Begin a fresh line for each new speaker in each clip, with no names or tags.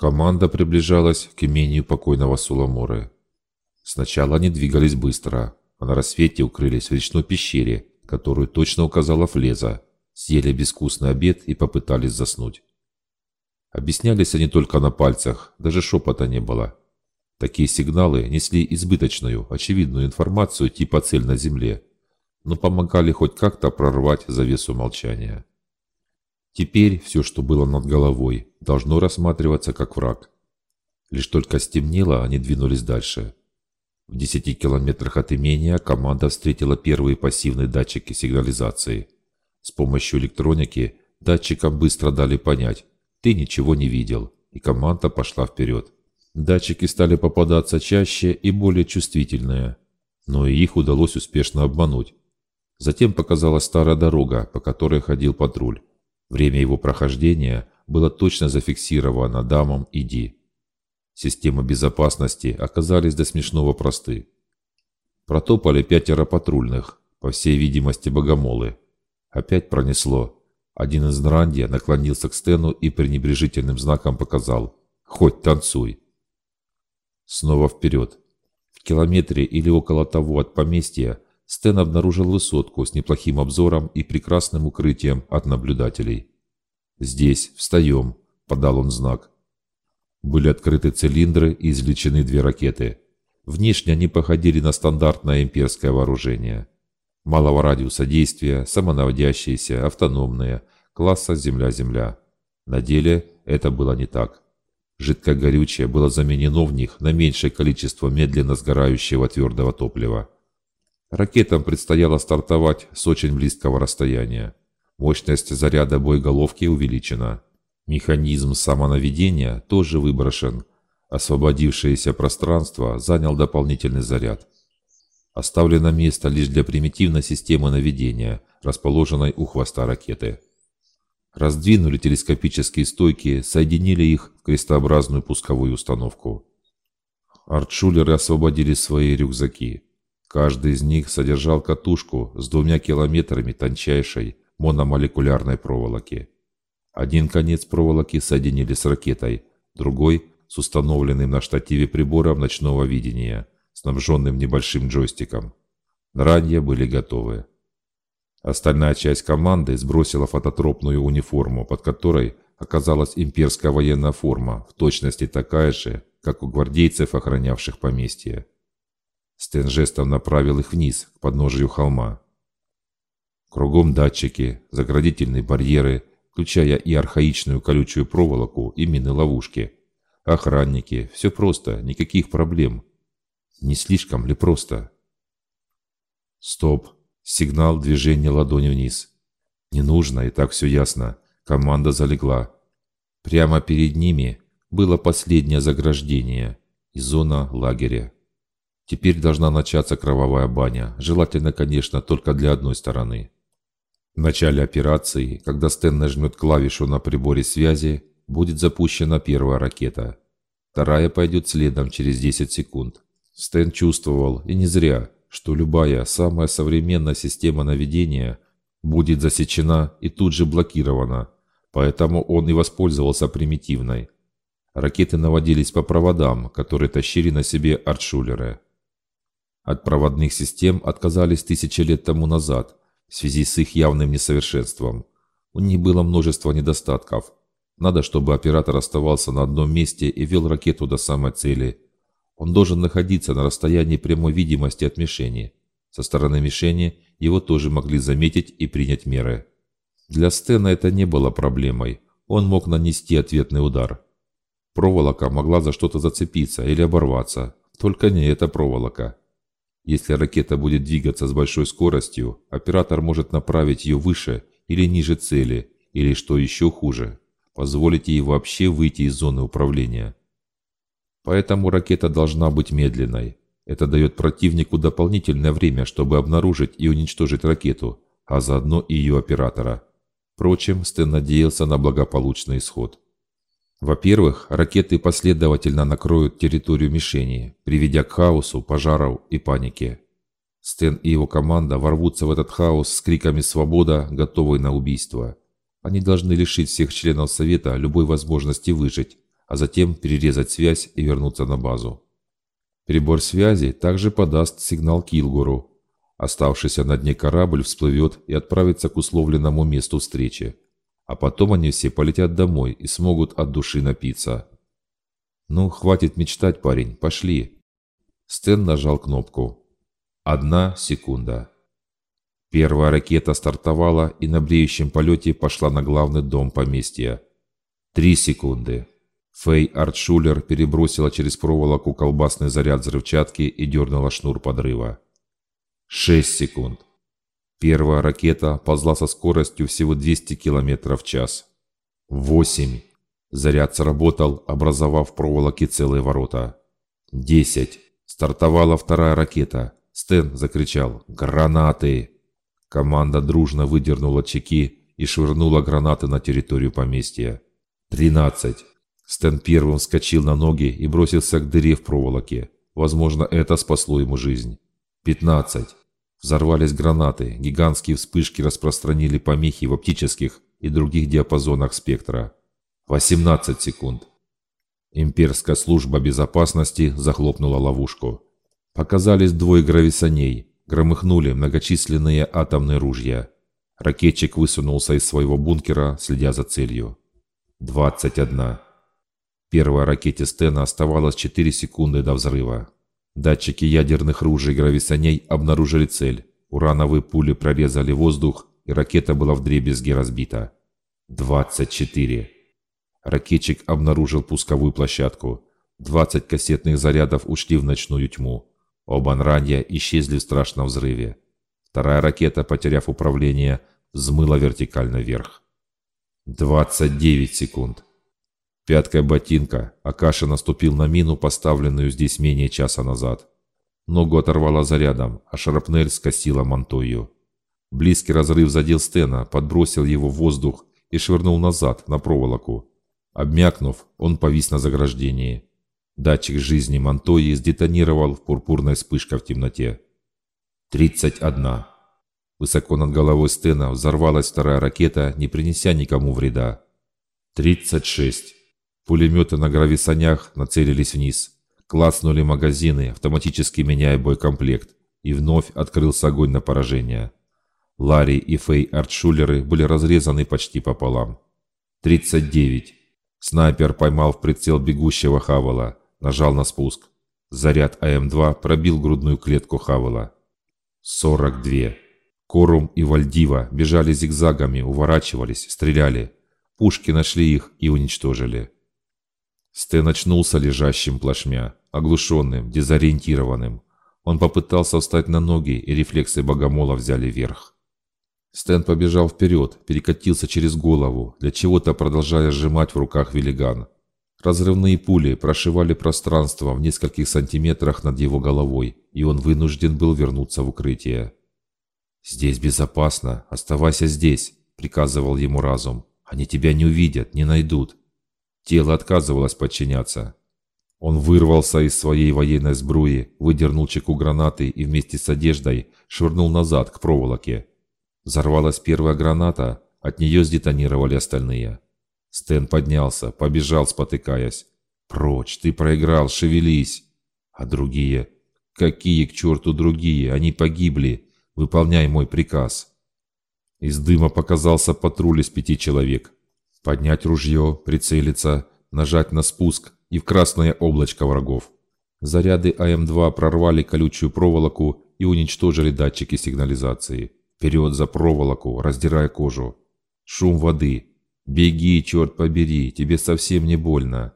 Команда приближалась к имению покойного Суламоры. Сначала они двигались быстро, а на рассвете укрылись в речной пещере, которую точно указала Флеза, съели безвкусный обед и попытались заснуть. Объяснялись они только на пальцах, даже шепота не было. Такие сигналы несли избыточную, очевидную информацию типа цель на Земле, но помогали хоть как-то прорвать завесу молчания. Теперь все, что было над головой, должно рассматриваться как враг. Лишь только стемнело, они двинулись дальше. В 10 километрах от имения команда встретила первые пассивные датчики сигнализации. С помощью электроники датчикам быстро дали понять, ты ничего не видел, и команда пошла вперед. Датчики стали попадаться чаще и более чувствительные, но и их удалось успешно обмануть. Затем показалась старая дорога, по которой ходил патруль. Время его прохождения было точно зафиксировано дамом и Ди. Системы безопасности оказались до смешного просты. Протопали пятеро патрульных, по всей видимости богомолы. Опять пронесло. Один из Нрандия наклонился к Стену и пренебрежительным знаком показал «Хоть танцуй». Снова вперед. В километре или около того от поместья Стэн обнаружил высотку с неплохим обзором и прекрасным укрытием от наблюдателей. «Здесь, встаем», – подал он знак. Были открыты цилиндры и извлечены две ракеты. Внешне они походили на стандартное имперское вооружение. Малого радиуса действия, самонаводящиеся, автономные, класса «Земля-Земля». На деле это было не так. Жидкое горючее было заменено в них на меньшее количество медленно сгорающего твердого топлива. Ракетам предстояло стартовать с очень близкого расстояния. Мощность заряда боеголовки увеличена. Механизм самонаведения тоже выброшен. Освободившееся пространство занял дополнительный заряд. Оставлено место лишь для примитивной системы наведения, расположенной у хвоста ракеты. Раздвинули телескопические стойки, соединили их в крестообразную пусковую установку. Артшулеры освободили свои рюкзаки. Каждый из них содержал катушку с двумя километрами тончайшей мономолекулярной проволоки. Один конец проволоки соединили с ракетой, другой – с установленным на штативе прибором ночного видения, снабженным небольшим джойстиком. Ранья были готовы. Остальная часть команды сбросила фототропную униформу, под которой оказалась имперская военная форма, в точности такая же, как у гвардейцев, охранявших поместье. Стэн жестом направил их вниз, к подножию холма. Кругом датчики, заградительные барьеры, включая и архаичную колючую проволоку, и мины-ловушки. Охранники, все просто, никаких проблем. Не слишком ли просто? Стоп. Сигнал движения ладони вниз. Не нужно, и так все ясно. Команда залегла. Прямо перед ними было последнее заграждение и зона лагеря. Теперь должна начаться кровавая баня, желательно, конечно, только для одной стороны. В начале операции, когда Стэн нажмет клавишу на приборе связи, будет запущена первая ракета. Вторая пойдет следом через 10 секунд. Стэн чувствовал, и не зря, что любая самая современная система наведения будет засечена и тут же блокирована, поэтому он и воспользовался примитивной. Ракеты наводились по проводам, которые тащили на себе артшулеры. От проводных систем отказались тысячи лет тому назад в связи с их явным несовершенством. У них было множество недостатков. Надо, чтобы оператор оставался на одном месте и вел ракету до самой цели. Он должен находиться на расстоянии прямой видимости от мишени. Со стороны мишени его тоже могли заметить и принять меры. Для Стена это не было проблемой. Он мог нанести ответный удар. Проволока могла за что-то зацепиться или оборваться. Только не эта проволока. Если ракета будет двигаться с большой скоростью, оператор может направить ее выше или ниже цели, или, что еще хуже, позволить ей вообще выйти из зоны управления. Поэтому ракета должна быть медленной. Это дает противнику дополнительное время, чтобы обнаружить и уничтожить ракету, а заодно и ее оператора. Впрочем, Стэн надеялся на благополучный исход. Во-первых, ракеты последовательно накроют территорию мишени, приведя к хаосу, пожару и панике. Стэн и его команда ворвутся в этот хаос с криками «Свобода!», готовые на убийство. Они должны лишить всех членов Совета любой возможности выжить, а затем перерезать связь и вернуться на базу. Прибор связи также подаст сигнал Килгуру. Оставшийся на дне корабль всплывет и отправится к условленному месту встречи. А потом они все полетят домой и смогут от души напиться. «Ну, хватит мечтать, парень, пошли!» Стэн нажал кнопку. Одна секунда. Первая ракета стартовала и на бреющем полете пошла на главный дом поместья. Три секунды. Фэй Артшулер перебросила через проволоку колбасный заряд взрывчатки и дернула шнур подрыва. Шесть секунд. Первая ракета ползла со скоростью всего 200 км в час. Восемь. Заряд сработал, образовав в проволоке целые ворота. Десять. Стартовала вторая ракета. Стэн закричал «Гранаты!». Команда дружно выдернула чеки и швырнула гранаты на территорию поместья. «Тринадцать!» Стэн первым вскочил на ноги и бросился к дыре в проволоке. Возможно, это спасло ему жизнь. «Пятнадцать!» Взорвались гранаты, гигантские вспышки распространили помехи в оптических и других диапазонах спектра. 18 секунд. Имперская служба безопасности захлопнула ловушку. Показались двое грависаней, Громыхнули многочисленные атомные ружья. Ракетчик высунулся из своего бункера, следя за целью. 21. Первой ракете Стена оставалось 4 секунды до взрыва. Датчики ядерных ружей грависаней обнаружили цель. Урановые пули прорезали воздух, и ракета была вдребезги разбита. 24. Ракетчик обнаружил пусковую площадку. 20 кассетных зарядов ушли в ночную тьму. Оба нранья исчезли в страшном взрыве. Вторая ракета, потеряв управление, взмыла вертикально вверх. 29 секунд. Пяткой ботинка Акаша наступил на мину, поставленную здесь менее часа назад. Ногу оторвала зарядом, а шарапнель скосила мантою. Близкий разрыв задел Стена, подбросил его в воздух и швырнул назад, на проволоку. Обмякнув, он повис на заграждении. Датчик жизни Монтои сдетонировал в пурпурной вспышке в темноте. 31. Высоко над головой Стена взорвалась вторая ракета, не принеся никому вреда. 36. Пулеметы на грависанях нацелились вниз. Клацнули магазины, автоматически меняя боекомплект, и вновь открылся огонь на поражение. Ларри и Фэй Артшулеры были разрезаны почти пополам. 39. Снайпер поймал в прицел бегущего Хавала нажал на спуск. Заряд АМ-2 пробил грудную клетку Хавела. 42. Корум и Вальдива бежали зигзагами, уворачивались, стреляли. Пушки нашли их и уничтожили. Стэн очнулся лежащим плашмя, оглушенным, дезориентированным. Он попытался встать на ноги, и рефлексы богомола взяли верх. Стэн побежал вперед, перекатился через голову, для чего-то продолжая сжимать в руках велиган. Разрывные пули прошивали пространство в нескольких сантиметрах над его головой, и он вынужден был вернуться в укрытие. «Здесь безопасно. Оставайся здесь», — приказывал ему разум. «Они тебя не увидят, не найдут». Тело отказывалось подчиняться. Он вырвался из своей военной сбруи, выдернул чеку гранаты и вместе с одеждой швырнул назад к проволоке. Взорвалась первая граната, от нее сдетонировали остальные. Стэн поднялся, побежал, спотыкаясь. «Прочь, ты проиграл, шевелись!» А другие? Какие к черту другие? Они погибли. Выполняй мой приказ. Из дыма показался патруль из пяти человек. Поднять ружье, прицелиться, нажать на спуск и в красное облачко врагов. Заряды АМ-2 прорвали колючую проволоку и уничтожили датчики сигнализации. Вперед за проволоку, раздирая кожу. Шум воды, «Беги, черт побери, тебе совсем не больно».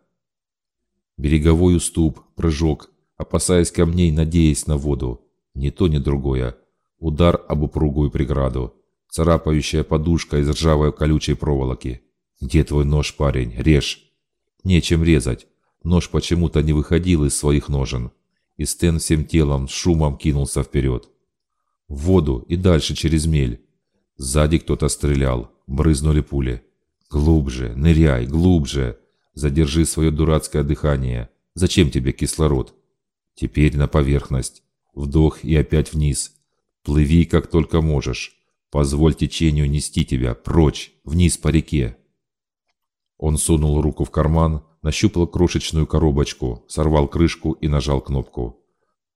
Береговой уступ, прыжок, опасаясь камней, надеясь на воду. Ни то, ни другое. Удар об упругую преграду. Царапающая подушка из ржавой колючей проволоки. «Где твой нож, парень? Режь!» Нечем резать. Нож почему-то не выходил из своих ножен. И Стэн всем телом шумом кинулся вперед. В воду и дальше через мель. Сзади кто-то стрелял. Брызнули пули. Глубже, ныряй, глубже. Задержи свое дурацкое дыхание. Зачем тебе кислород? Теперь на поверхность. Вдох и опять вниз. Плыви, как только можешь. Позволь течению нести тебя прочь, вниз по реке. Он сунул руку в карман, Нащупал крошечную коробочку, сорвал крышку и нажал кнопку.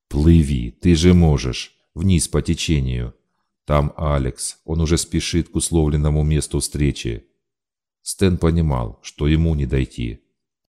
«Плыви, ты же можешь! Вниз по течению!» Там Алекс, он уже спешит к условленному месту встречи. Стэн понимал, что ему не дойти.